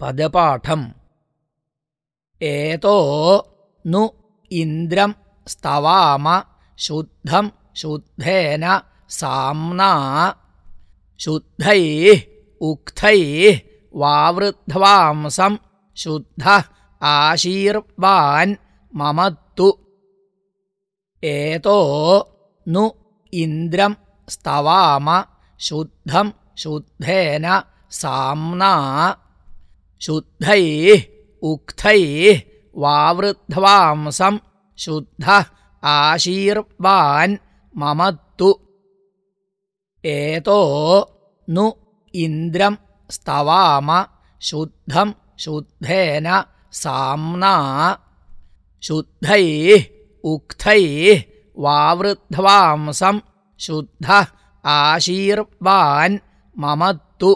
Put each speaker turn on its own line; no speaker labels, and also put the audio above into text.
पदपाठम् एतो नु इन्द्रं स्तवाम शुद्धं शुद्धेन साम्ना शुद्धैः उक्थैः वावृध्वांसं शुद्धः आशीर्वान् ममत्तु एतो नु इन्द्रं स्तवाम शुद्धं शुद्धेन साम्ना शुद्धैः उक्थैः वावृध्वांसं शुद्धः आशीर्वान् ममत्तु। एतो नु इन्द्रं स्तवाम शुद्धं शुद्धेन साम्ना। शुद्धैः उक्थैः वावृध्वांसं शुद्धः आशीर्वान् ममत्तु